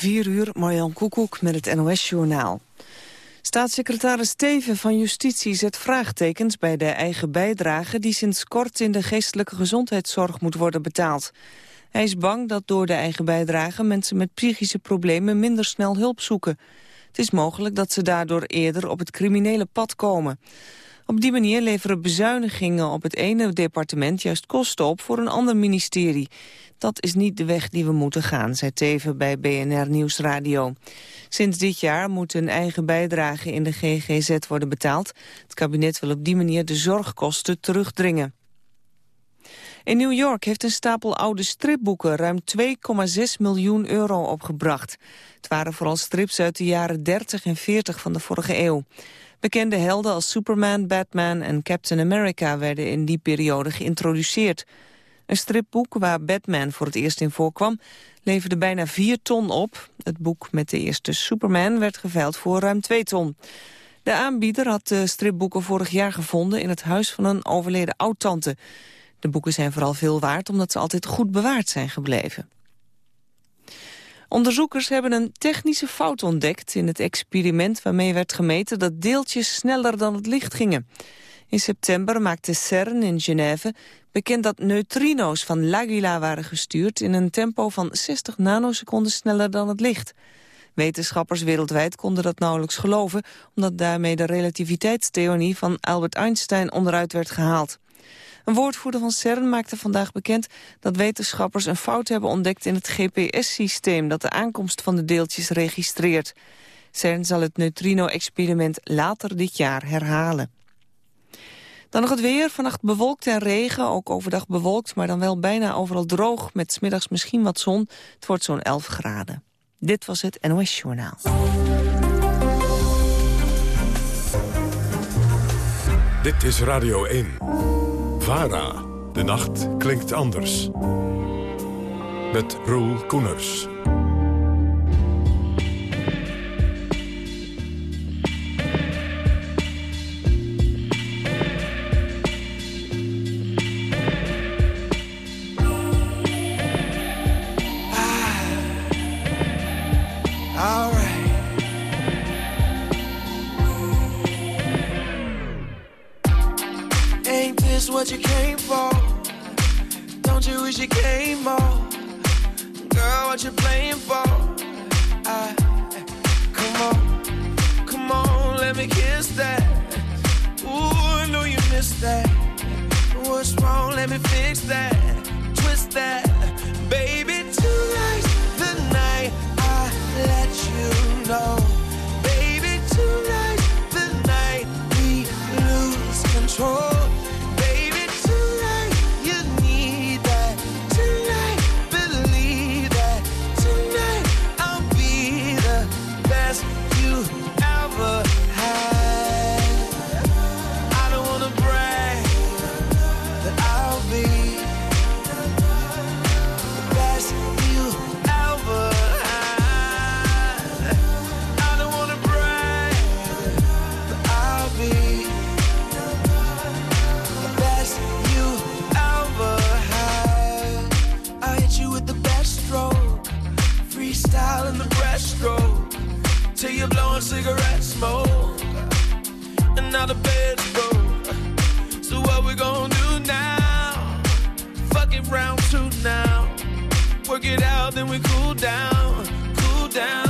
4 uur, Marjan Koekoek met het NOS-journaal. Staatssecretaris Steven van Justitie zet vraagtekens bij de eigen bijdrage... die sinds kort in de geestelijke gezondheidszorg moet worden betaald. Hij is bang dat door de eigen bijdrage mensen met psychische problemen minder snel hulp zoeken. Het is mogelijk dat ze daardoor eerder op het criminele pad komen. Op die manier leveren bezuinigingen op het ene departement juist kosten op voor een ander ministerie. Dat is niet de weg die we moeten gaan, zei Teven bij BNR Nieuwsradio. Sinds dit jaar moet een eigen bijdrage in de GGZ worden betaald. Het kabinet wil op die manier de zorgkosten terugdringen. In New York heeft een stapel oude stripboeken ruim 2,6 miljoen euro opgebracht. Het waren vooral strips uit de jaren 30 en 40 van de vorige eeuw. Bekende helden als Superman, Batman en Captain America werden in die periode geïntroduceerd. Een stripboek waar Batman voor het eerst in voorkwam leverde bijna 4 ton op. Het boek met de eerste Superman werd geveild voor ruim 2 ton. De aanbieder had de stripboeken vorig jaar gevonden in het huis van een overleden oud-tante. De boeken zijn vooral veel waard omdat ze altijd goed bewaard zijn gebleven. Onderzoekers hebben een technische fout ontdekt in het experiment waarmee werd gemeten dat deeltjes sneller dan het licht gingen. In september maakte CERN in Genève bekend dat neutrino's van L'Aguila waren gestuurd in een tempo van 60 nanoseconden sneller dan het licht. Wetenschappers wereldwijd konden dat nauwelijks geloven, omdat daarmee de relativiteitstheorie van Albert Einstein onderuit werd gehaald. Een woordvoerder van CERN maakte vandaag bekend dat wetenschappers een fout hebben ontdekt in het GPS-systeem dat de aankomst van de deeltjes registreert. CERN zal het neutrino-experiment later dit jaar herhalen. Dan nog het weer. Vannacht bewolkt en regen. Ook overdag bewolkt, maar dan wel bijna overal droog. Met smiddags misschien wat zon. Het wordt zo'n 11 graden. Dit was het NOS Journaal. Dit is Radio 1. VARA. De nacht klinkt anders. Met Roel Koeners. What you came for. Don't you wish you came more? Girl, what you playing for? I, come on, come on, let me kiss that. Ooh, I know you missed that. What's wrong? Let me fix that. Twist that, baby. Tonight's the night I let you know. Baby, tonight's the night we lose control. Cigarette smoke, and now the bed's broke. So what we gonna do now? Fuck it round two now. Work it out, then we cool down, cool down,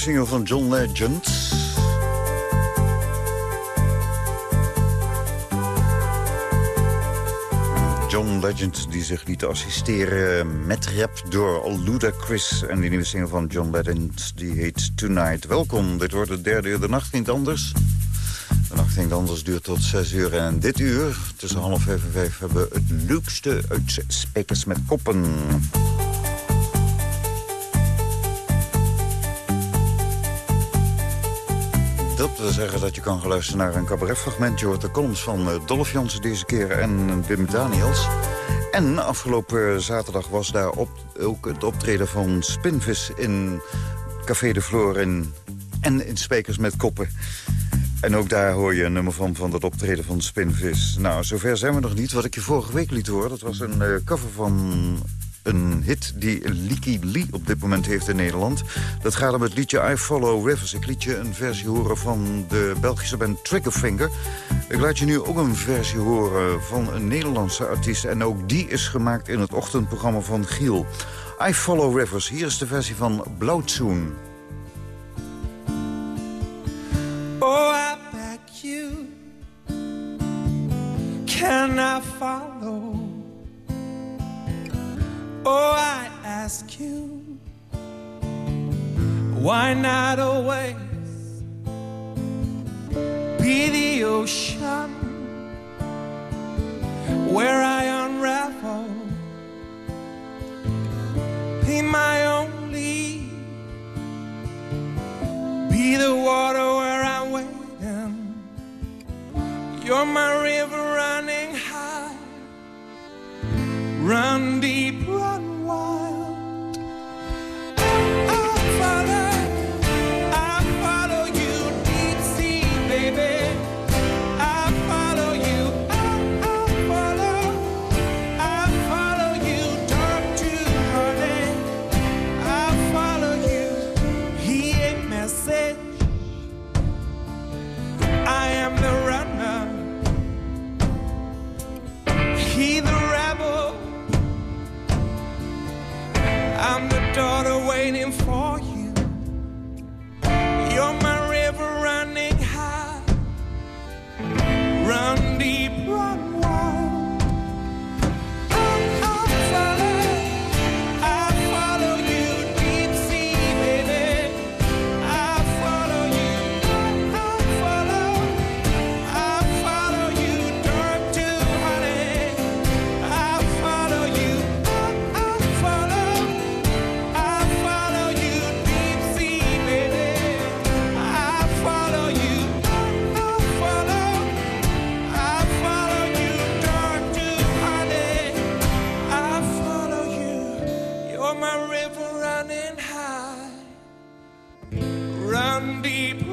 Single van John Legend. John Legend die zich liet assisteren met rap door Ludacris. En die nieuwe single van John Legend die heet Tonight. Welkom, dit wordt het derde uur. De nacht ging anders. De nacht ging anders duurt tot zes uur. En dit uur, tussen half vijf en vijf, hebben we het leukste uit Spekers met Koppen. Dat wil zeggen dat je kan luisteren naar een cabaretfragment. Je hoort de columns van uh, Dolph Jansen deze keer en Wim Daniels. En afgelopen zaterdag was daar op, ook het optreden van Spinvis in Café de Floor in, en in Spekers met Koppen. En ook daar hoor je een nummer van, van dat optreden van Spinvis. Nou, zover zijn we nog niet. Wat ik je vorige week liet horen, dat was een cover van een hit die Leaky Lee op dit moment heeft in Nederland. Dat gaat om het liedje I Follow Rivers. Ik liet je een versie horen van de Belgische band Triggerfinger. Ik laat je nu ook een versie horen van een Nederlandse artiest. En ook die is gemaakt in het ochtendprogramma van Giel. I Follow Rivers. Hier is de versie van Blauwtsoen. Oh, I back you. Can I follow? Oh, I ask you, why not always be the ocean where I unravel, be my only, be the water where I wade in. You're my river running high, run deep, deep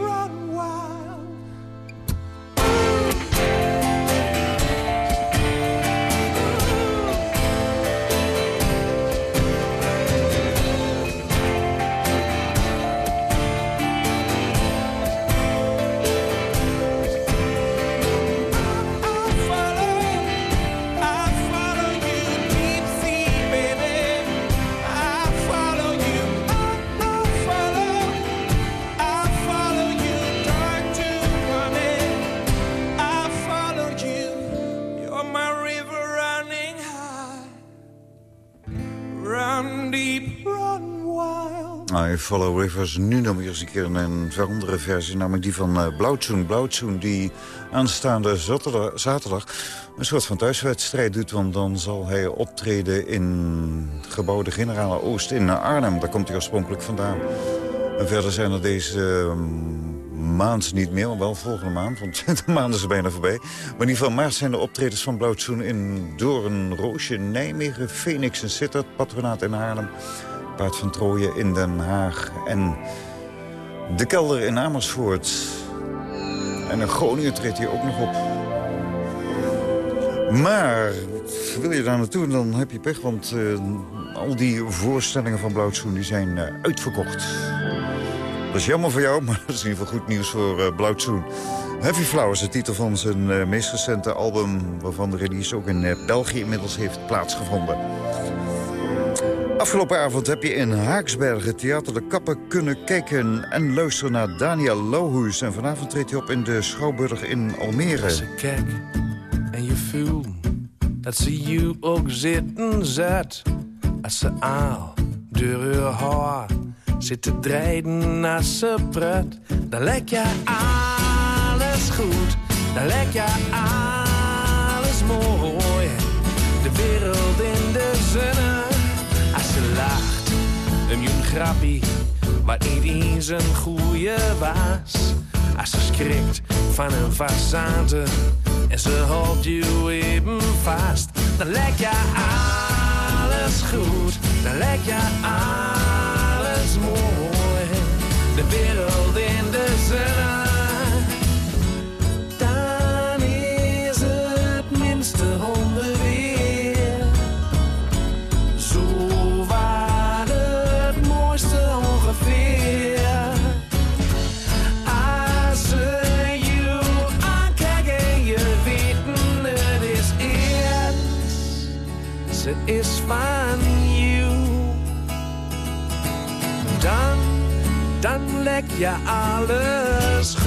Follow Rivers, nu nog eens een keer een veranderde versie. Namelijk die van uh, Blauwtsoen. Die aanstaande zaterdag, een soort van thuiswedstrijd doet. Want dan zal hij optreden in gebouw de Generale Oost in Arnhem. Daar komt hij oorspronkelijk vandaan. En verder zijn er deze ehm, maand niet meer, maar wel volgende maand. Want de maand is er bijna voorbij. Maar in ieder geval maart zijn de optredens van Blauwtsoen in Doorn, Roosje, Nijmegen, Phoenix en Sittard, Patronaat in Haarlem. Paard van Trooien in Den Haag en de kelder in Amersfoort. En een Groningen treedt hier ook nog op. Maar wil je daar naartoe, dan heb je pech, want uh, al die voorstellingen van Blauwtsoen die zijn uh, uitverkocht. Dat is jammer voor jou, maar dat is in ieder geval goed nieuws voor uh, Blauwtsoen. Heavy Flowers, de titel van zijn meest recente album... waarvan de release ook in België inmiddels heeft plaatsgevonden. Afgelopen avond heb je in Haaksbergen Theater de Kappen kunnen kijken... en luisteren naar Daniel Lohuis. En vanavond treedt hij op in de Schouwburg in Almere. Als je kijkt en je voelt dat ze je ook zitten zet. Als ze aal door haar haar zit te draaien als ze pret. Dan lijkt je alles goed, dan lijkt je alles mooi. De wereld in de zonne lacht. Een grappie, maar niet eens een goede was. Als ze schrikt van een façade en ze houdt je even vast. Dan lijkt je alles goed, dan lijkt je alles mooi. De je alles.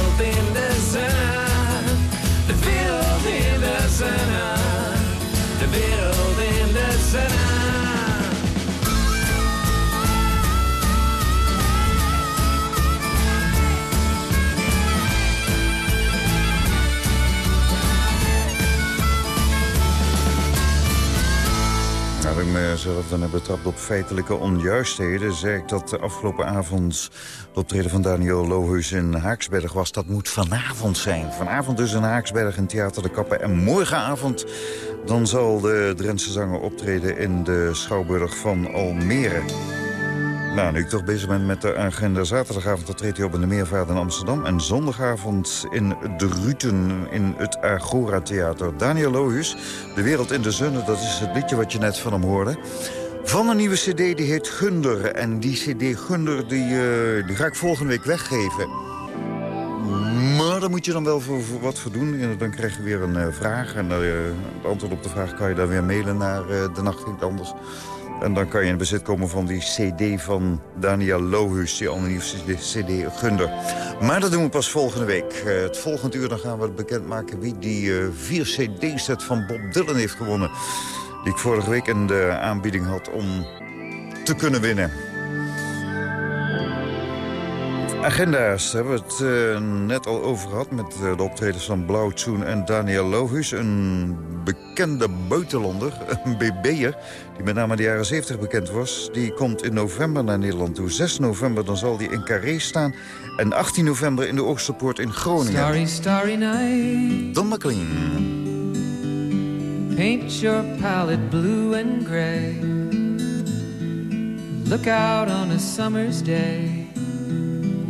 ik mezelf dan heb betrapt op feitelijke onjuistheden... zei ik dat de afgelopen avond de optreden van Daniel Lohuis in Haaksberg was. Dat moet vanavond zijn. Vanavond dus in Haaksberg in Theater de Kappen. En morgenavond dan zal de Drentse zanger optreden in de Schouwburg van Almere. Nou, nu ik toch bezig ben met de agenda. Zaterdagavond treedt hij op in de Meervaart in Amsterdam. En zondagavond in de Ruten in het Agora Theater. Daniel Lohuis, De Wereld in de Zonne, dat is het liedje wat je net van hem hoorde. Van een nieuwe cd, die heet Gunder. En die cd Gunder, die, eh, die ga ik volgende week weggeven. Maar daar moet je dan wel voor, wat voor doen. En dan krijg je weer een eh, vraag. En uh, het antwoord op de vraag kan je dan weer mailen naar de Nacht Anders En dan kan je in bezit komen van die cd van Daniel Lohus, die anonieme cd Gunder. Maar dat doen we pas volgende week. Uh, het volgende uur dan gaan we bekendmaken wie die uh, vier cd-set van Bob Dylan heeft gewonnen. Die ik vorige week in de aanbieding had om te kunnen winnen. Agenda's hebben we het uh, net al over gehad... met uh, de optredens van Blauw Tsoen en Daniel Lohus. Een bekende buitenlander, een BB'er... die met name in de jaren 70 bekend was... die komt in november naar Nederland toe. 6 november dan zal hij in Carré staan... en 18 november in de Oosterpoort in Groningen. Starry, starry night. Don McLean. Paint your palette blue and gray Look out on a summer's day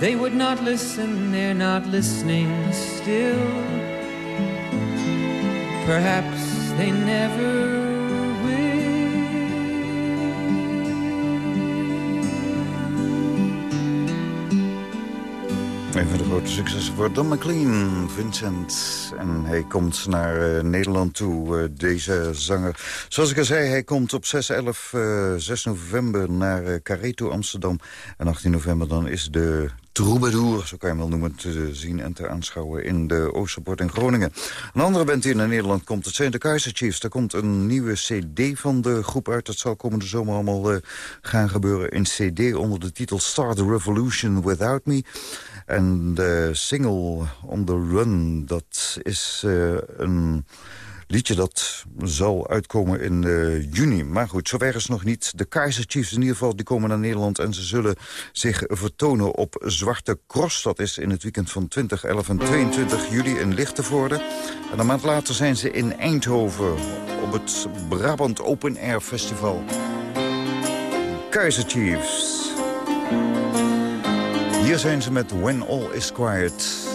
they would not listen, they're not listening still. Perhaps they never Een van de grote successen voor Don McLean, Vincent. En hij komt naar uh, Nederland toe, uh, deze zanger. Zoals ik al zei, hij komt op 6, 11, uh, 6 november naar uh, Carré toe, Amsterdam. En 18 november dan is de troubadour, zo kan je hem wel noemen, te zien en te aanschouwen in de Oosterpoort in Groningen. Een andere band die naar Nederland komt, het zijn de Kaiser Chiefs. Er komt een nieuwe cd van de groep uit. Dat zal komende zomer allemaal uh, gaan gebeuren. Een cd onder de titel Start the Revolution Without Me. En de single On The Run, dat is uh, een liedje dat zal uitkomen in uh, juni. Maar goed, zover is nog niet. De Kaiser Chiefs in ieder geval, die komen naar Nederland... en ze zullen zich vertonen op Zwarte Cross. Dat is in het weekend van 20, 11 en 22 juli in Lichtenvoorde. En een maand later zijn ze in Eindhoven... op het Brabant Open Air Festival. Kaiser Chiefs. Hier zijn ze met When All Is Quiet...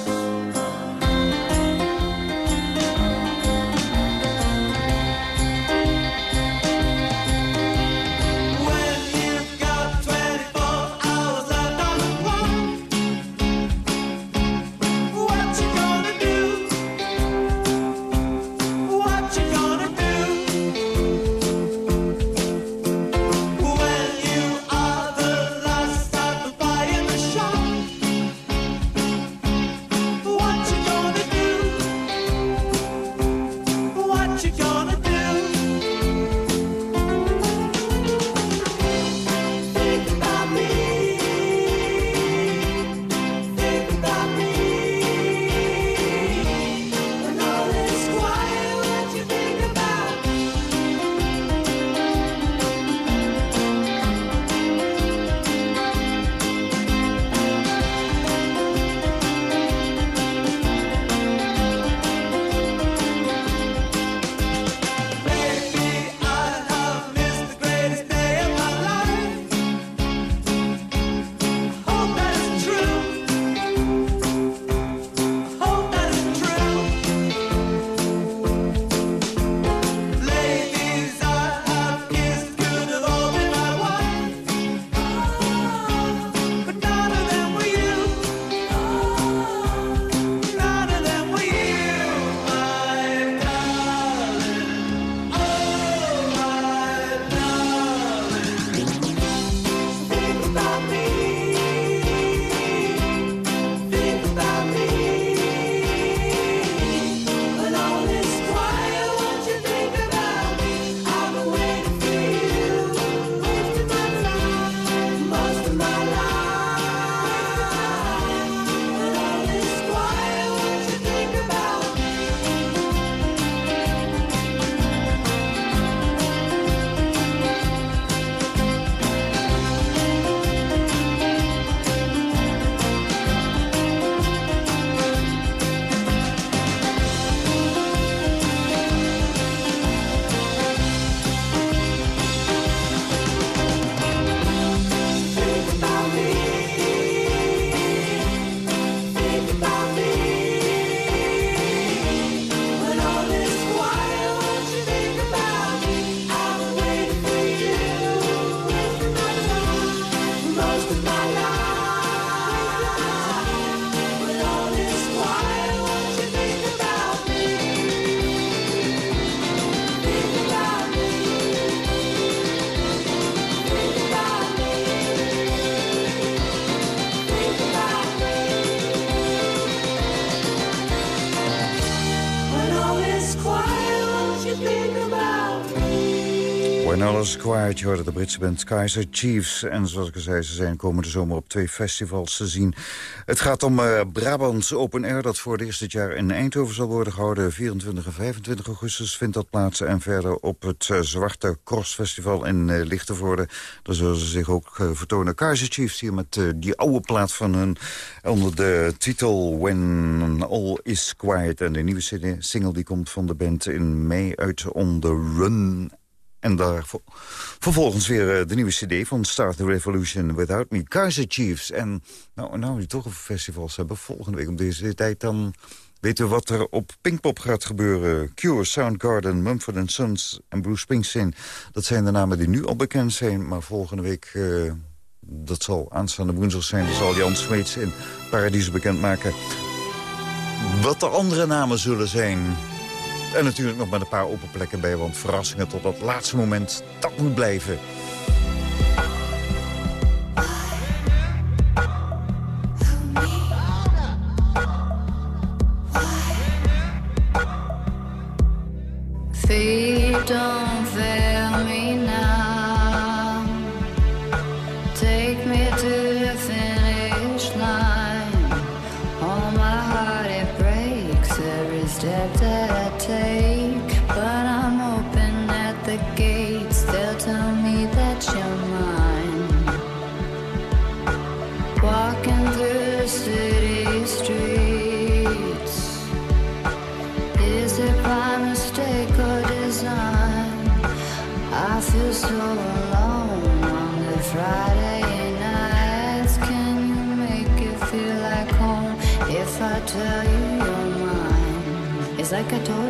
Quiet, je hoorde de Britse band Kaiser Chiefs. En zoals ik al zei, ze zijn komende zomer op twee festivals te zien. Het gaat om uh, Brabants Open Air, dat voor het eerste jaar in Eindhoven zal worden gehouden. 24 en 25 augustus vindt dat plaats. En verder op het uh, Zwarte Cross Festival in uh, Lichtenvoorde. Daar zullen ze zich ook vertonen. Kaiser Chiefs hier met die oude plaat van hun... onder de titel When All Is Quiet. En de nieuwe single die komt van de band in mei uit On The Run... En daar vervolgens weer uh, de nieuwe cd van Start the Revolution Without Me. Kaiser Chiefs. En nou, nou die toch festivals hebben volgende week om deze tijd... dan weten we wat er op Pinkpop gaat gebeuren. Cure, Soundgarden, Mumford Sons en Bruce Springsteen. Dat zijn de namen die nu al bekend zijn. Maar volgende week, uh, dat zal aanstaande woensdag zijn... dan zal Jan Smeets in Paradies bekendmaken... wat de andere namen zullen zijn... En natuurlijk nog met een paar open plekken bij, want verrassingen tot dat laatste moment, dat moet blijven. Zakaton.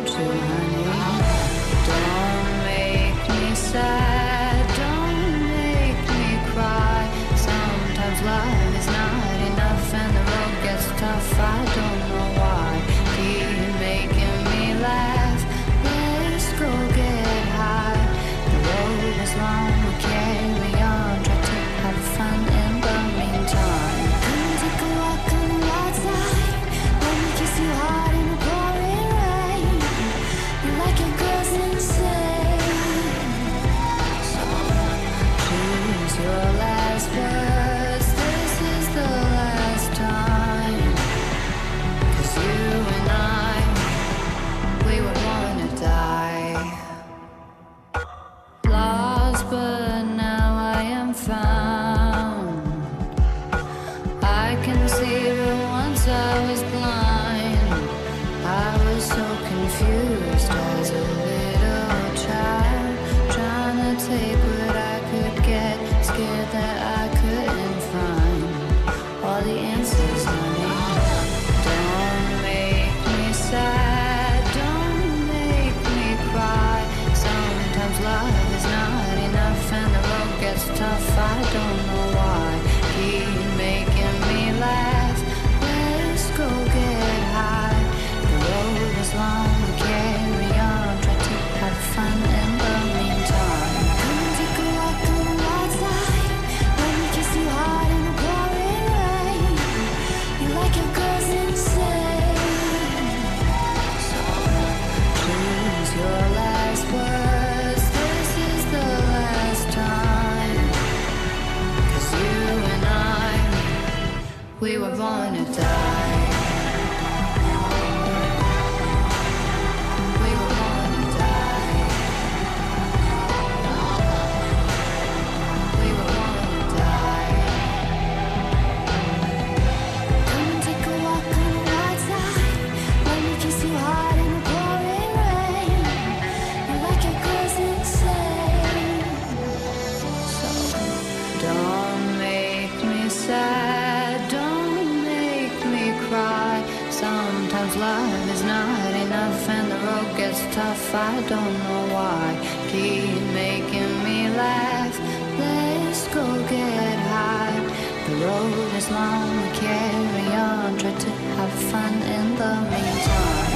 Road is long, we carry on. Try to have fun in the meantime.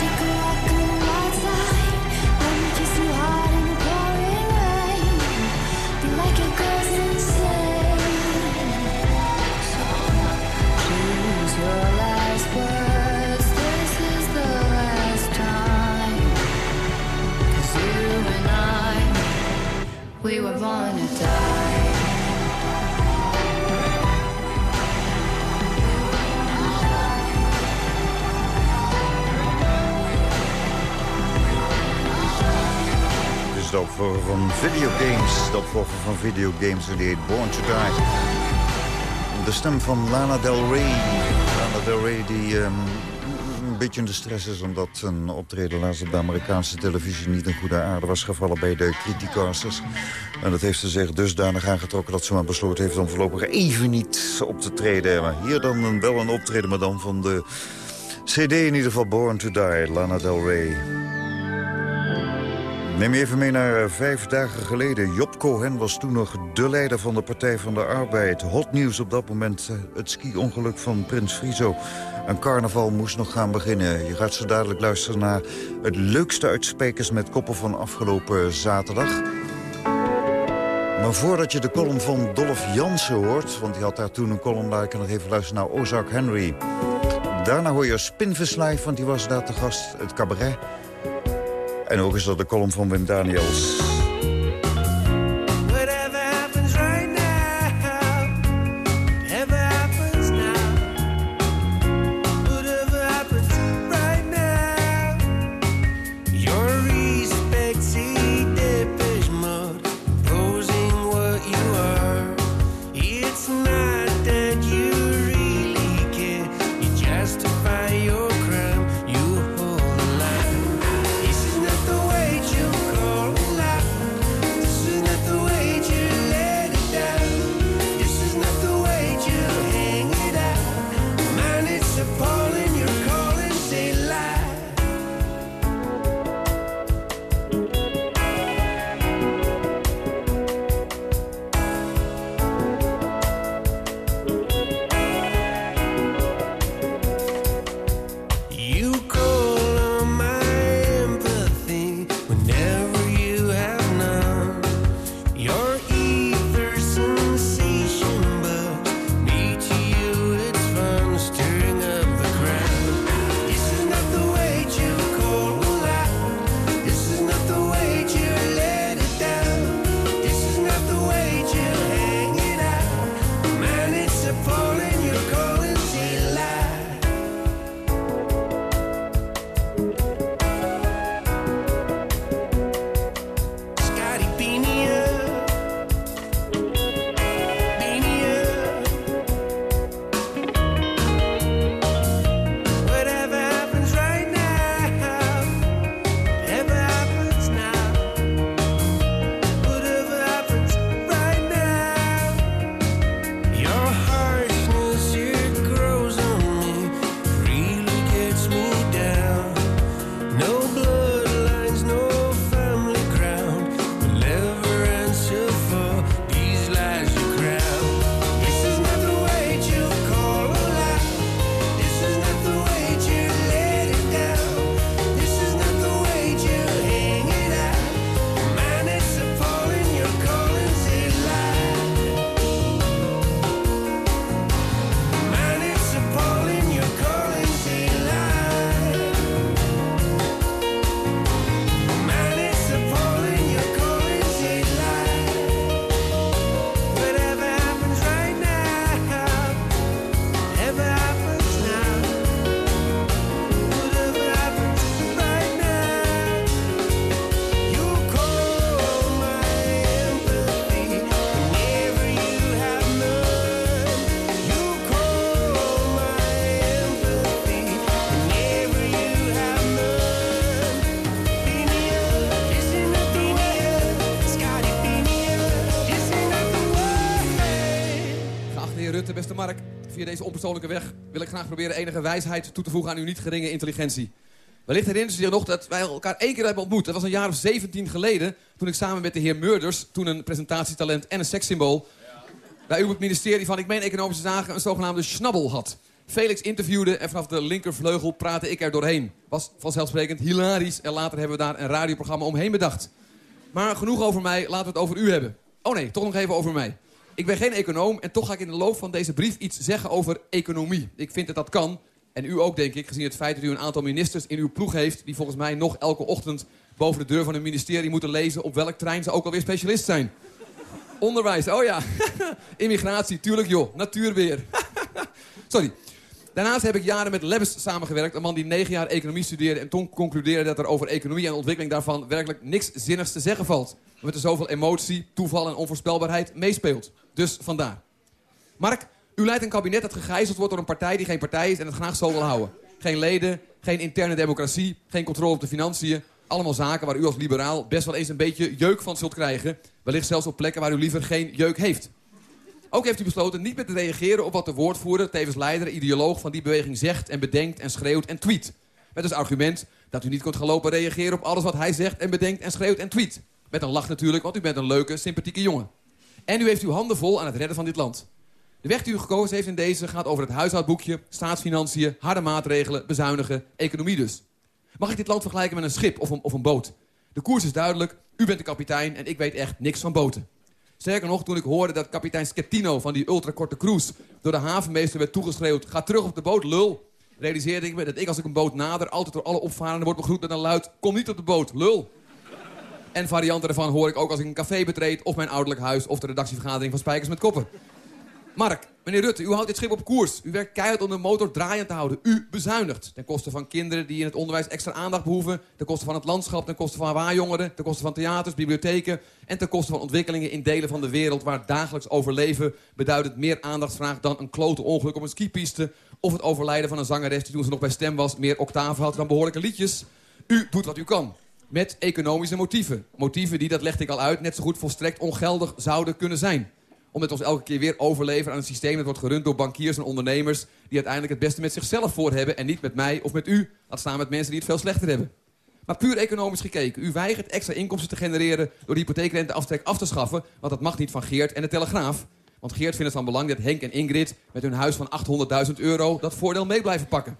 Take a walk on the. Let me kiss you hard in the pouring rain. Like insane. Choose your last words. This is the last time. 'Cause you and I, we were born to die. Is de opvolger van videogames. De opvolger van videogames en die heet Born to Die. De stem van Lana Del Rey. Lana Del Rey die ehm, een beetje in de stress is... omdat een optreden laatst op de Amerikaanse televisie... niet in goede aarde was gevallen bij de criticasters. En dat heeft ze zich dusdanig aangetrokken... dat ze maar besloten heeft om voorlopig even niet op te treden. Maar hier dan een, wel een optreden, maar dan van de CD in ieder geval Born to Die. Lana Del Rey. Neem even mee naar eh, vijf dagen geleden. Job Cohen was toen nog de leider van de Partij van de Arbeid. Hot nieuws op dat moment, eh, het ski-ongeluk van Prins Frizo. Een carnaval moest nog gaan beginnen. Je gaat zo dadelijk luisteren naar het leukste uitsprekers met koppen van afgelopen zaterdag. Maar voordat je de column van Dolph Jansen hoort... want die had daar toen een column, daar kan nog even luisteren naar Ozark Henry. Daarna hoor je Spinvis live, want die was daar te gast, het cabaret... En ook is dat de column van Wim Daniels. Via deze onpersoonlijke weg wil ik graag proberen enige wijsheid toe te voegen aan uw niet geringe intelligentie. Wellicht herinnert u zich nog dat wij elkaar één keer hebben ontmoet. Dat was een jaar of 17 geleden, toen ik samen met de heer Murders, toen een presentatietalent en een sekssymbool, bij uw ministerie van, ik meen economische zaken, een zogenaamde schnabbel had. Felix interviewde en vanaf de linkervleugel praatte ik er doorheen. Was vanzelfsprekend hilarisch en later hebben we daar een radioprogramma omheen bedacht. Maar genoeg over mij, laten we het over u hebben. Oh nee, toch nog even over mij. Ik ben geen econoom en toch ga ik in de loop van deze brief iets zeggen over economie. Ik vind dat dat kan. En u ook, denk ik, gezien het feit dat u een aantal ministers in uw ploeg heeft... die volgens mij nog elke ochtend boven de deur van hun ministerie moeten lezen... op welk trein ze ook alweer specialist zijn. Onderwijs, oh ja. Immigratie, tuurlijk joh. Natuurweer. Sorry. Daarnaast heb ik jaren met Lebbes samengewerkt. Een man die negen jaar economie studeerde en toen concludeerde dat er over economie en ontwikkeling daarvan werkelijk niks zinnigs te zeggen valt. Omdat er zoveel emotie, toeval en onvoorspelbaarheid meespeelt. Dus vandaar. Mark, u leidt een kabinet dat gegijzeld wordt door een partij die geen partij is en het graag zo wil houden. Geen leden, geen interne democratie, geen controle op de financiën. Allemaal zaken waar u als liberaal best wel eens een beetje jeuk van zult krijgen. Wellicht zelfs op plekken waar u liever geen jeuk heeft. Ook heeft u besloten niet meer te reageren op wat de woordvoerder, tevens leider, ideoloog van die beweging zegt en bedenkt en schreeuwt en tweet. Met als argument dat u niet kunt gaan lopen reageren op alles wat hij zegt en bedenkt en schreeuwt en tweet. Met een lach natuurlijk, want u bent een leuke, sympathieke jongen. En u heeft uw handen vol aan het redden van dit land. De weg die u gekozen heeft in deze gaat over het huishoudboekje, staatsfinanciën, harde maatregelen, bezuinigen, economie dus. Mag ik dit land vergelijken met een schip of een, of een boot? De koers is duidelijk, u bent de kapitein en ik weet echt niks van boten. Sterker nog, toen ik hoorde dat kapitein Schettino van die ultrakorte cruise... door de havenmeester werd toegeschreeuwd... ga terug op de boot, lul. realiseerde ik me dat ik als ik een boot nader... altijd door alle opvarenden wordt begroet met een luid... kom niet op de boot, lul. En varianten ervan hoor ik ook als ik een café betreed... of mijn ouderlijk huis of de redactievergadering van Spijkers met Koppen. Mark, meneer Rutte, u houdt dit schip op koers. U werkt keihard om de motor draaiend te houden. U bezuinigt. Ten koste van kinderen die in het onderwijs extra aandacht behoeven. Ten koste van het landschap, ten koste van waarjongeren. Ten koste van theaters, bibliotheken. En ten koste van ontwikkelingen in delen van de wereld... waar dagelijks overleven beduidend meer aandacht vraagt... dan een klote ongeluk op een skipiste... of het overlijden van een zangeres die toen ze nog bij stem was... meer octaven had dan behoorlijke liedjes. U doet wat u kan. Met economische motieven. Motieven die, dat legde ik al uit, net zo goed volstrekt ongeldig zouden kunnen zijn omdat ons elke keer weer overleveren aan een systeem... dat wordt gerund door bankiers en ondernemers... die uiteindelijk het beste met zichzelf voor hebben... en niet met mij of met u. Laat staan met mensen die het veel slechter hebben. Maar puur economisch gekeken. U weigert extra inkomsten te genereren... door de hypotheekrenteaftrek af te schaffen... want dat mag niet van Geert en de Telegraaf. Want Geert vindt het van belang dat Henk en Ingrid... met hun huis van 800.000 euro dat voordeel mee blijven pakken.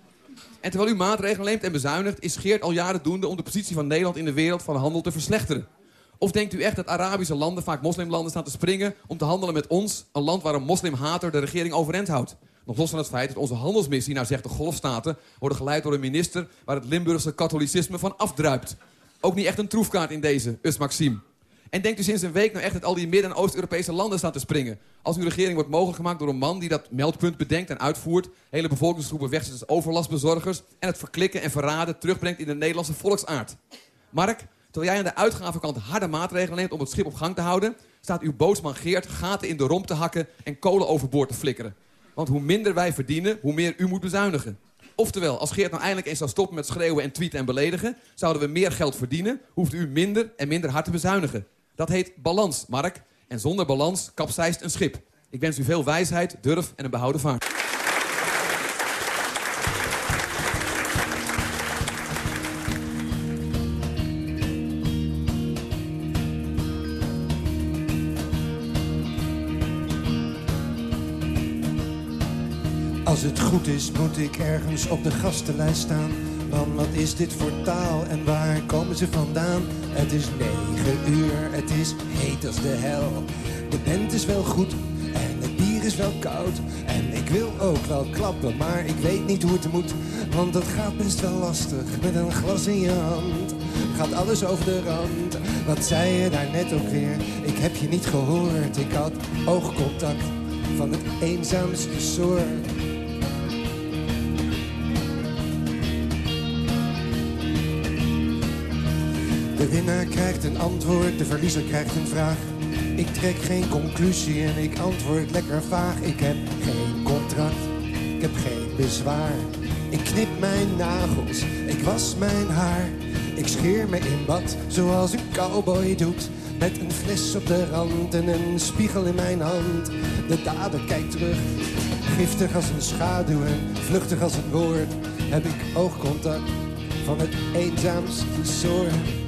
En terwijl u maatregelen neemt en bezuinigt... is Geert al jaren doende om de positie van Nederland in de wereld van handel te verslechteren. Of denkt u echt dat Arabische landen, vaak moslimlanden, staan te springen... om te handelen met ons, een land waar een moslimhater de regering overeind houdt? Nog los van het feit dat onze handelsmissie, nou zegt de golfstaten... worden geleid door een minister waar het Limburgse katholicisme van afdruipt. Ook niet echt een troefkaart in deze, Us Maxime. En denkt u sinds een week nou echt dat al die Midden- en Oost-Europese landen staan te springen? Als uw regering wordt mogelijk gemaakt door een man die dat meldpunt bedenkt en uitvoert... hele bevolkingsgroepen wegzet als overlastbezorgers... en het verklikken en verraden terugbrengt in de Nederlandse volksaard. Mark, Terwijl jij aan de uitgavenkant harde maatregelen neemt om het schip op gang te houden... staat uw bootsman Geert gaten in de romp te hakken en kolen overboord te flikkeren. Want hoe minder wij verdienen, hoe meer u moet bezuinigen. Oftewel, als Geert nou eindelijk eens zou stoppen met schreeuwen en tweeten en beledigen... zouden we meer geld verdienen, hoeft u minder en minder hard te bezuinigen. Dat heet balans, Mark. En zonder balans kapseist een schip. Ik wens u veel wijsheid, durf en een behouden vaart. Als het goed is, moet ik ergens op de gastenlijst staan. Man, wat is dit voor taal en waar komen ze vandaan? Het is negen uur, het is heet als de hel. De band is wel goed en het bier is wel koud. En ik wil ook wel klappen, maar ik weet niet hoe het moet. Want het gaat best wel lastig met een glas in je hand. Gaat alles over de rand. Wat zei je daar net ook weer? Ik heb je niet gehoord. Ik had oogcontact van het eenzaamste soort. De winnaar krijgt een antwoord, de verliezer krijgt een vraag. Ik trek geen conclusie en ik antwoord lekker vaag. Ik heb geen contract, ik heb geen bezwaar. Ik knip mijn nagels, ik was mijn haar. Ik scheer me in bad, zoals een cowboy doet. Met een fles op de rand en een spiegel in mijn hand. De dader kijkt terug, giftig als een schaduw en vluchtig als een woord. Heb ik oogcontact van het eenzaamste soort.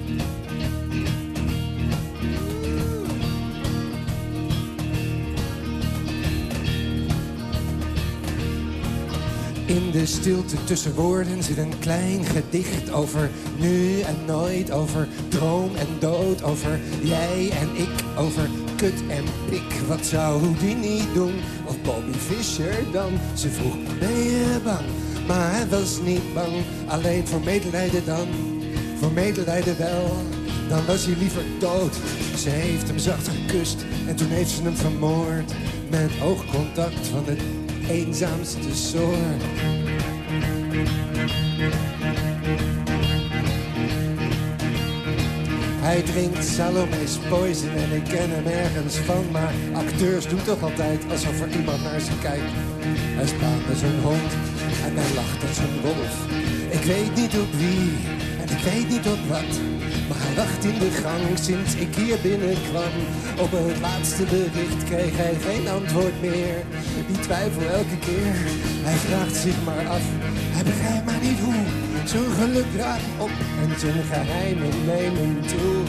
In de stilte tussen woorden zit een klein gedicht over nu en nooit, over droom en dood, over jij en ik, over kut en pik. Wat zou die niet doen? Of Bobby Fischer dan? Ze vroeg, ben je bang? Maar hij was niet bang, alleen voor medelijden dan. Voor medelijden wel, dan was hij liever dood. Ze heeft hem zacht gekust en toen heeft ze hem vermoord. Met oogcontact van het eenzaamste soort. Hij drinkt Salome's poison en ik ken hem ergens van. Maar acteurs doen toch altijd alsof er iemand naar ze kijkt. Hij spraat met zijn hond en hij lacht als een wolf. Ik weet niet op wie en ik weet niet op wat. Hij wacht in de gang sinds ik hier binnenkwam. Op het laatste bericht kreeg hij geen antwoord meer. Die twijfel elke keer. Hij vraagt zich maar af. Hij begrijpt maar niet hoe. Zijn geluk raakt op en zijn geheimen nemen toe.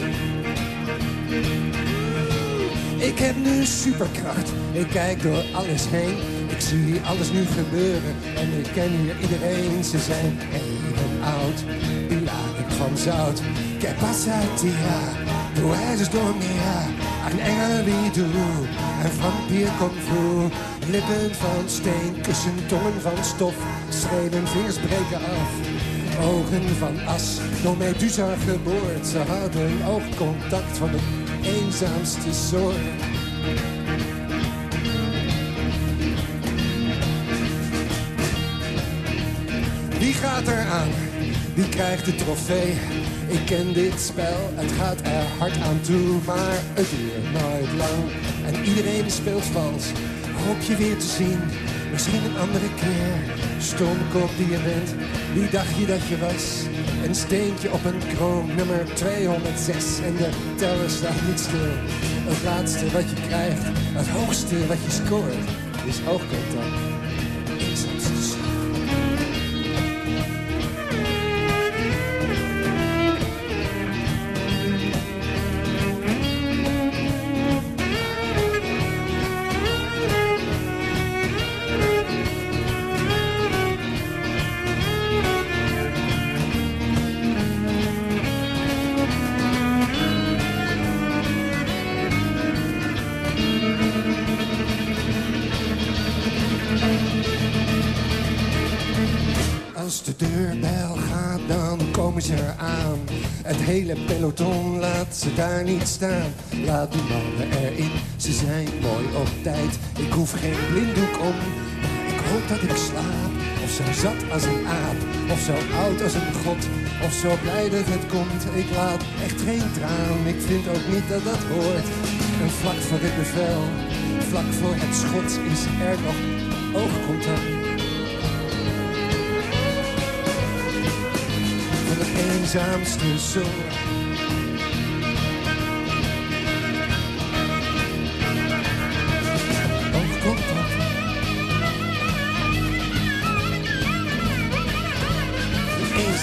Ik heb nu superkracht. Ik kijk door alles heen. Ik zie alles nu gebeuren en ik ken hier iedereen. Ze zijn even oud. Van zout. ¿Qué pasa, tía? Tú eres dormida. Een engelendoe en vampier kung fu. Lippen van steen, kussen, tongen van stof. Schreeuwen, vingers breken af. Ogen van as, door Medusa geboord. Ze hadden oogcontact van het eenzaamste soort. Wie gaat er aan? Wie krijgt de trofee? Ik ken dit spel, het gaat er hard aan toe, maar het duurt nooit lang. En iedereen speelt vals. Hoop je weer te zien, misschien een andere keer. Stomkop die je bent, wie dacht je dat je was? Een steentje op een kroon, nummer 206. En de teller staat niet stil. Het laatste wat je krijgt, het hoogste wat je scoort, is oogcontact. Ze daar niet staan. Laat die mannen erin, ze zijn mooi op tijd. Ik hoef geen blinddoek om, ik hoop dat ik slaap. Of zo zat als een aap, of zo oud als een god. Of zo blij dat het komt, ik laat echt geen traan. Ik vind ook niet dat dat hoort. En vlak voor het bevel, vlak voor het schot, is er nog oogcontact. van het eenzaamste soort.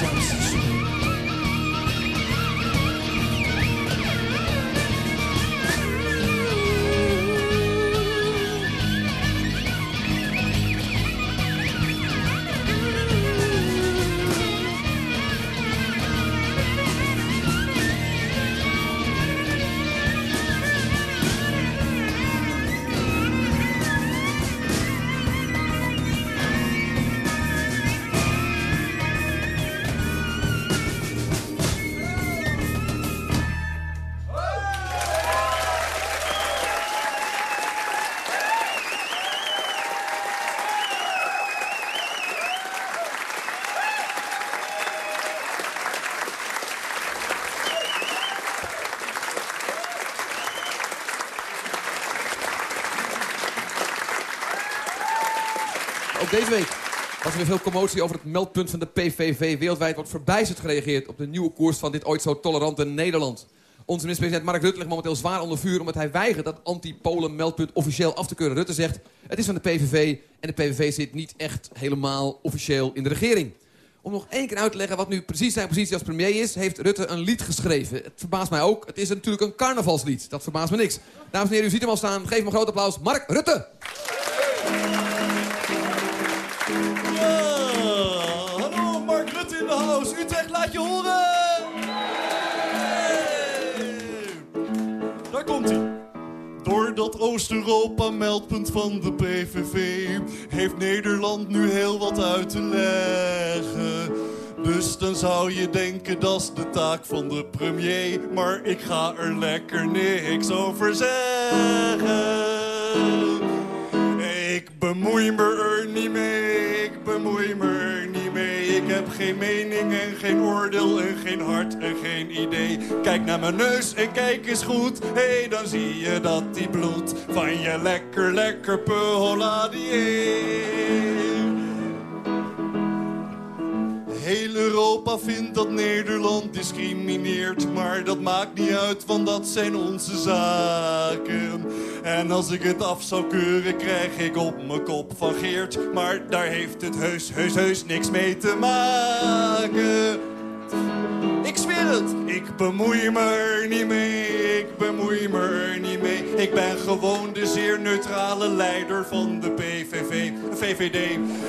Het weer veel commotie over het meldpunt van de PVV. Wereldwijd wordt verbijsterd gereageerd op de nieuwe koers van dit ooit zo tolerante Nederland. Onze minister-president Mark Rutte ligt momenteel zwaar onder vuur... omdat hij weigert dat anti-Polen meldpunt officieel af te keuren. Rutte zegt, het is van de PVV en de PVV zit niet echt helemaal officieel in de regering. Om nog één keer uit te leggen wat nu precies zijn positie als premier is... heeft Rutte een lied geschreven. Het verbaast mij ook. Het is natuurlijk een carnavalslied. Dat verbaast me niks. Dames en heren, u ziet hem al staan. Geef hem een groot applaus. Mark Rutte! Hallo, Mark Rutte in de house. Utrecht, laat je horen. Daar komt hij. Door dat Oost-Europa-meldpunt van de PVV heeft Nederland nu heel wat uit te leggen. Dus dan zou je denken dat is de taak van de premier. Maar ik ga er lekker niks over zeggen. Ik bemoei me er niet mee, bemoei me niet mee. Ik heb geen mening en geen oordeel en geen hart en geen idee. Kijk naar mijn neus en kijk eens goed, hé hey, dan zie je dat die bloed van je lekker lekker peholadier. Heel Europa vindt dat Nederland discrimineert. Maar dat maakt niet uit, want dat zijn onze zaken. En als ik het af zou keuren, krijg ik op mijn kop van Geert. Maar daar heeft het heus, heus, heus niks mee te maken. Ik zweer het, ik bemoei me er niet mee, ik bemoei me er niet mee. Ik ben gewoon de zeer neutrale leider van de PVV, VVD.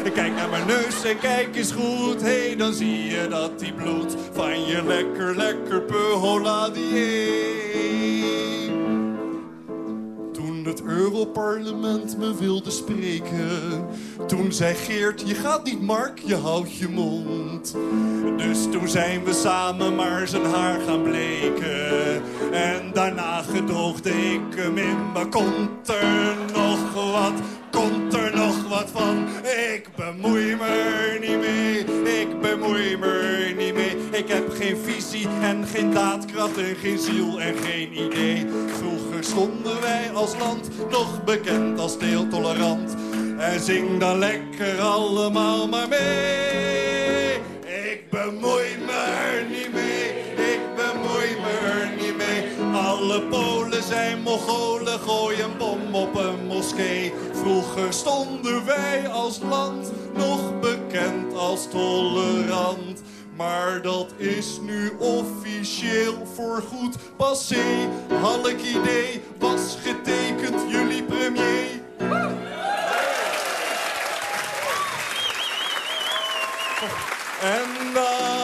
Ik kijk naar mijn neus en kijk eens goed, hé, hey, dan zie je dat die bloed van je lekker, lekker peholadier. Europarlement me wilde spreken. Toen zei Geert, je gaat niet Mark, je houdt je mond. Dus toen zijn we samen maar zijn haar gaan bleken. En daarna gedoogde ik hem in mijn kont nog wat komt er nog wat van? Ik bemoei me er niet mee, ik bemoei me er niet mee. Ik heb geen visie en geen daadkracht en geen ziel en geen idee. Vroeger stonden wij als land nog bekend als deeltolerant. En zing dan lekker allemaal maar mee. Ik bemoei me er niet mee, ik bemoei me er niet mee. Alle Polen zijn Mongolen, gooi een bom op een moskee. Vroeger stonden wij als land nog bekend als tolerant. Maar dat is nu officieel voorgoed passé. Halk idee was getekend jullie premier. En I,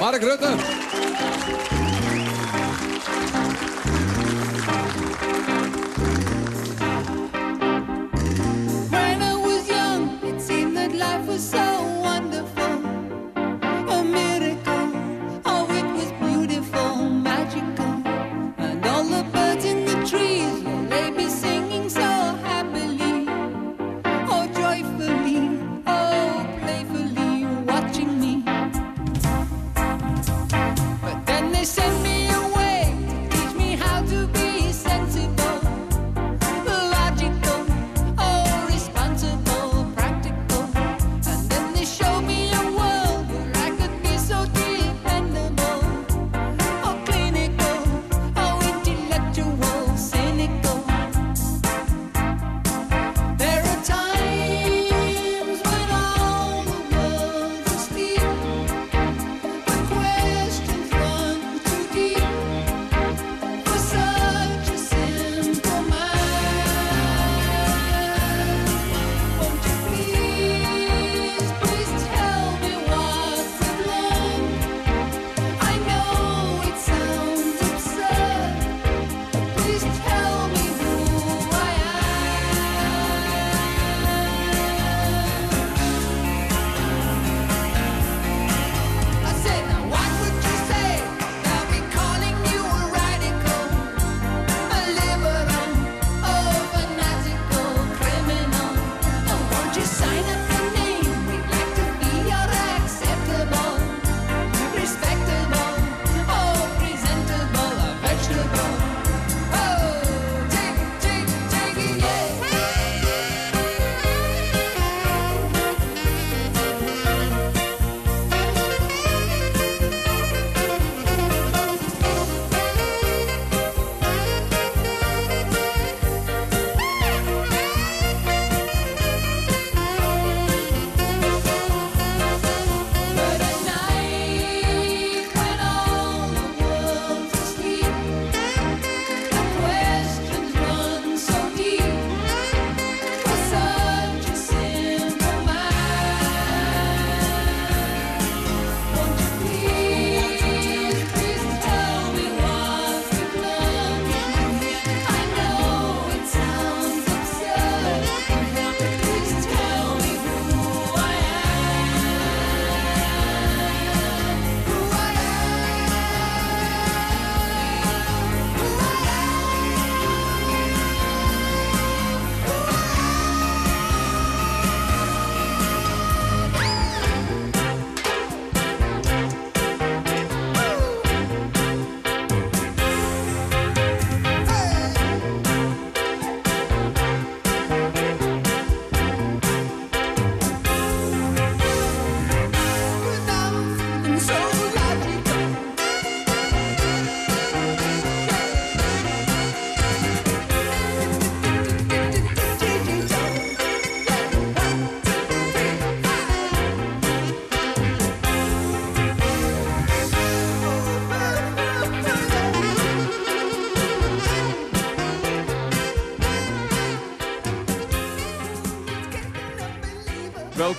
Mark Rutte.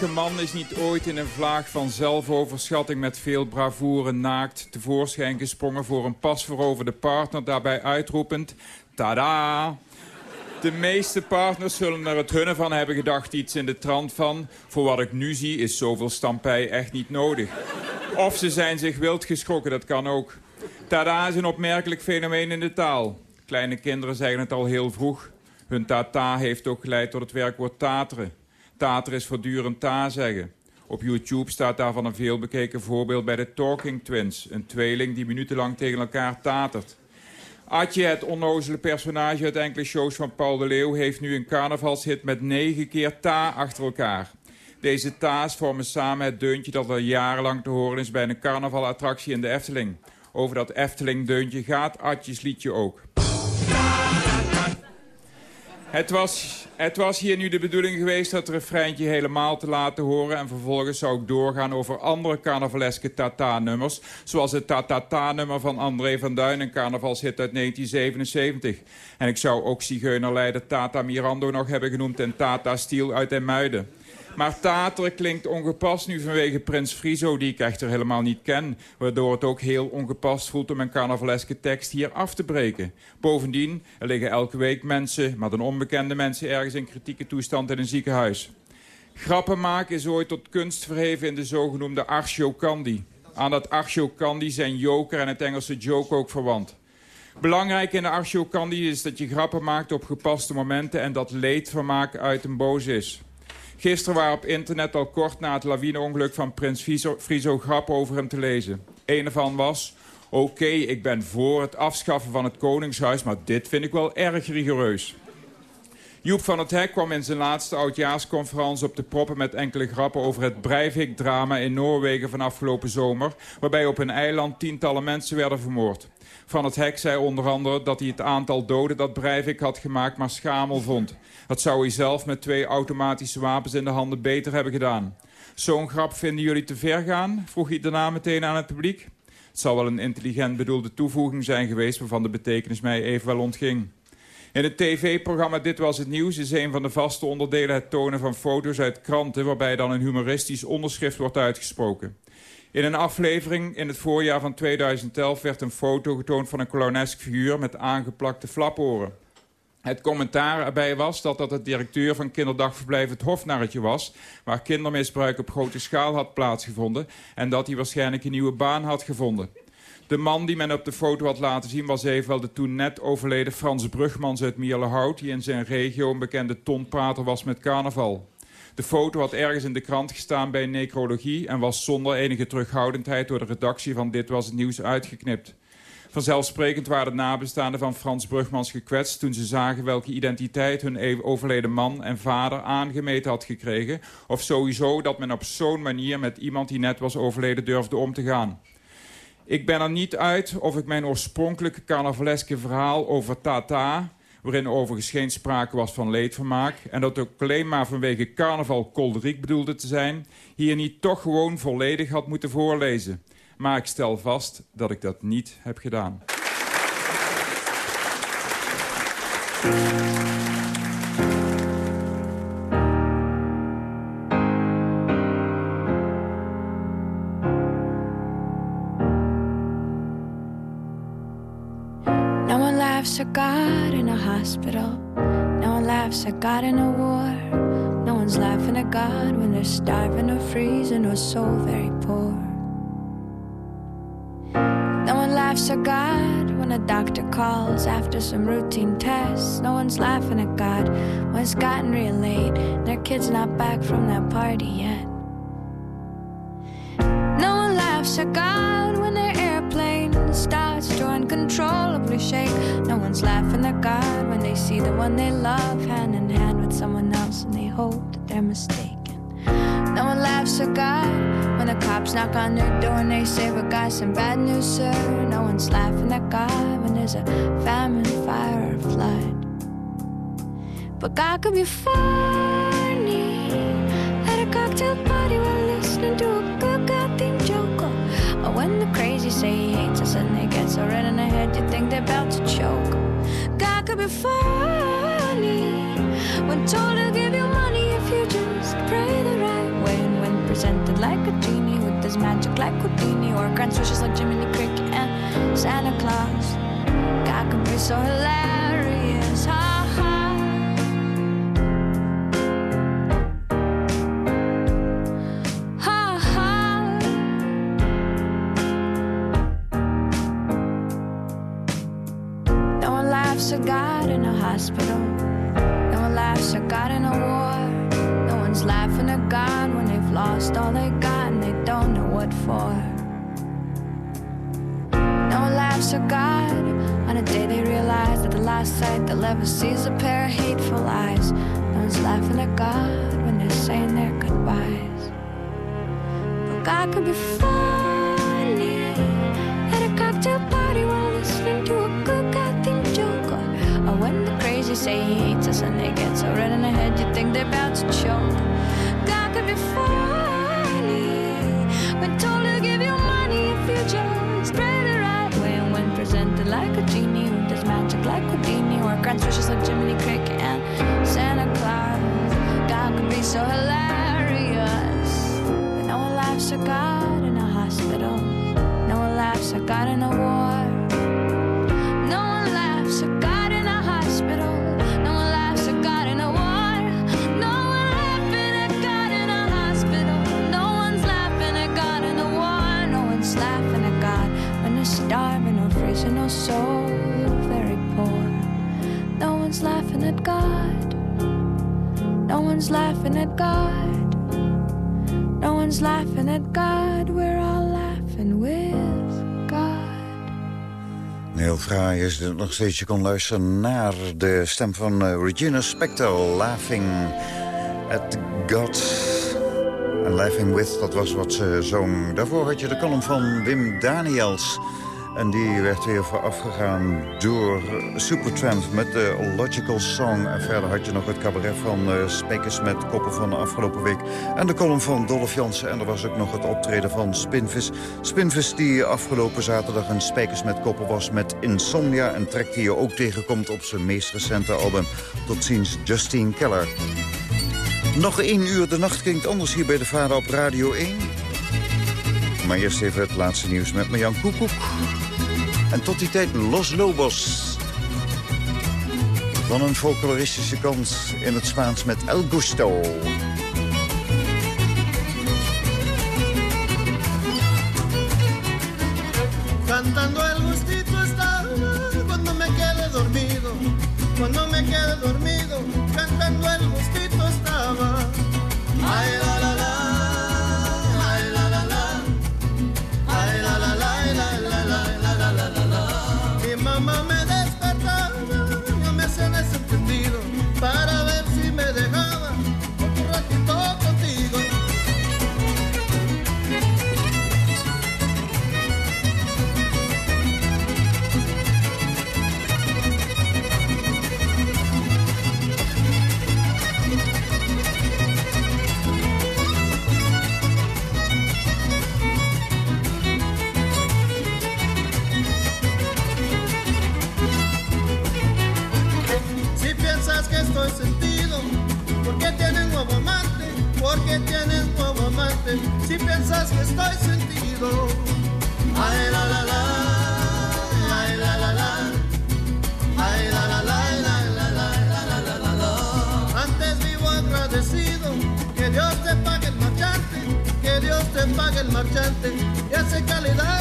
Welke man is niet ooit in een vlaag van zelfoverschatting met veel bravoure naakt tevoorschijn gesprongen voor een pas veroverde partner, daarbij uitroepend, tada! De meeste partners zullen er het hunne van hebben gedacht iets in de trant van... voor wat ik nu zie is zoveel stampij echt niet nodig. Of ze zijn zich wild geschrokken, dat kan ook. Tada is een opmerkelijk fenomeen in de taal. Kleine kinderen zeggen het al heel vroeg. Hun tata heeft ook geleid tot het werkwoord tateren. Tater is voortdurend ta zeggen. Op YouTube staat daarvan een veelbekeken voorbeeld bij de Talking Twins. Een tweeling die minutenlang tegen elkaar tatert. Adje, het onnozele personage uit enkele shows van Paul de Leeuw... heeft nu een carnavalshit met negen keer ta achter elkaar. Deze ta's vormen samen het deuntje dat al jarenlang te horen is... bij een carnavalattractie in de Efteling. Over dat Efteling-deuntje gaat Adjes liedje ook. Het was, het was hier nu de bedoeling geweest dat refreintje helemaal te laten horen... en vervolgens zou ik doorgaan over andere carnavaleske tata-nummers... zoals het tata-ta-nummer van André van Duin, een carnavalshit uit 1977. En ik zou ook zigeunerleider Tata Mirando nog hebben genoemd... en Tata Stiel uit Muiden. Maar tater klinkt ongepast nu vanwege Prins Friso, die ik echter helemaal niet ken. Waardoor het ook heel ongepast voelt om een carnavaleske tekst hier af te breken. Bovendien, liggen elke week mensen, maar dan onbekende mensen... ergens in kritieke toestand in een ziekenhuis. Grappen maken is ooit tot kunst verheven in de zogenoemde Archio Candy. Aan dat Archio Candy zijn joker en het Engelse joke ook verwant. Belangrijk in de Archio Candy is dat je grappen maakt op gepaste momenten... en dat leedvermaak uit een boos is. Gisteren waren op internet al kort na het lawineongeluk van prins Friso, Friso grappen over hem te lezen. Een ervan was... Oké, ik ben voor het afschaffen van het Koningshuis, maar dit vind ik wel erg rigoureus. Joep van het Hek kwam in zijn laatste oudjaarsconferentie op de proppen met enkele grappen over het Breivik-drama in Noorwegen van afgelopen zomer, waarbij op een eiland tientallen mensen werden vermoord. Van het Hek zei onder andere dat hij het aantal doden dat Breivik had gemaakt maar schamel vond. Dat zou hij zelf met twee automatische wapens in de handen beter hebben gedaan. Zo'n grap vinden jullie te ver gaan? vroeg hij daarna meteen aan het publiek. Het zal wel een intelligent bedoelde toevoeging zijn geweest... waarvan de betekenis mij even wel ontging. In het tv-programma Dit Was Het Nieuws is een van de vaste onderdelen... het tonen van foto's uit kranten... waarbij dan een humoristisch onderschrift wordt uitgesproken. In een aflevering in het voorjaar van 2011 werd een foto getoond van een clownesk figuur... met aangeplakte flaporen. Het commentaar erbij was dat dat het directeur van kinderdagverblijf het Hofnarretje was... waar kindermisbruik op grote schaal had plaatsgevonden... en dat hij waarschijnlijk een nieuwe baan had gevonden. De man die men op de foto had laten zien was evenwel de toen net overleden Frans Brugmans uit Mierlehout... die in zijn regio een bekende tonprater was met carnaval. De foto had ergens in de krant gestaan bij necrologie... en was zonder enige terughoudendheid door de redactie van Dit Was Het Nieuws uitgeknipt. Vanzelfsprekend waren de nabestaanden van Frans Brugmans gekwetst... toen ze zagen welke identiteit hun overleden man en vader aangemeten had gekregen... of sowieso dat men op zo'n manier met iemand die net was overleden durfde om te gaan. Ik ben er niet uit of ik mijn oorspronkelijke carnavaleske verhaal over Tata... waarin overigens geen sprake was van leedvermaak... en dat ook alleen maar vanwege carnaval kolderiek bedoelde te zijn... hier niet toch gewoon volledig had moeten voorlezen... Maar ik stel vast dat ik dat niet heb gedaan. Laughs at God in a war. No one's laughing at God when they're starving or freezing or so very poor. No one laughs at God when a doctor calls after some routine tests. No one's laughing at God when it's gotten real late and their kid's not back from that party yet. One's laughing at God when they see the one they love hand in hand with someone else and they hope that they're mistaken. No one laughs at God when the cops knock on their door and they say, We got some bad news, sir. No one's laughing at God when there's a famine, fire, or flood. But God could be funny at a cocktail party while listening to a good God themed joke. Or when the crazy say he hates us and they get so red in the head you think they're about to choke could be funny when told to give you money if you just pray the right way. And when presented like a genie with his magic like Houdini or grants wishes like Jiminy Cricket and Santa Claus, God could be so hilarious. Huh? whisper When they're starving or freezing or so very poor. No one's laughing at God. No one's laughing at God. No one's laughing at God. We're all laughing with God. Heel fraai is dat nog steeds. Je kon luisteren naar de stem van eh, Regina Spektor. Laughing at God. En Laughing with, dat was wat ze zong. Daarvoor had je de column van Wim Daniels. En die werd weer voorafgegaan door Supertramp met de Logical Song. En verder had je nog het cabaret van uh, Spekers met koppen van de afgelopen week. En de column van Dolph Jansen. En er was ook nog het optreden van Spinvis. Spinvis die afgelopen zaterdag een Spekers met koppen was met Insomnia. Een track die je ook tegenkomt op zijn meest recente album. Tot ziens Justine Keller. Nog één uur de nacht klinkt anders hier bij de Vader op Radio 1. Maar eerst even het laatste nieuws met Marjan Koekoek. En tot die tijd Los Lobos. Dan een folkloristische kans in het Spaans met El Gusto. Cantando el gustito estaba cuando me dormido. Cuando me dormido, cantando. I love estoy sentido, ay la la la, ay la la la, ay la la la, la la. Antes vivo agradecido, que Dios te pague el marchante, que Dios te pague el marchante, y hace calidad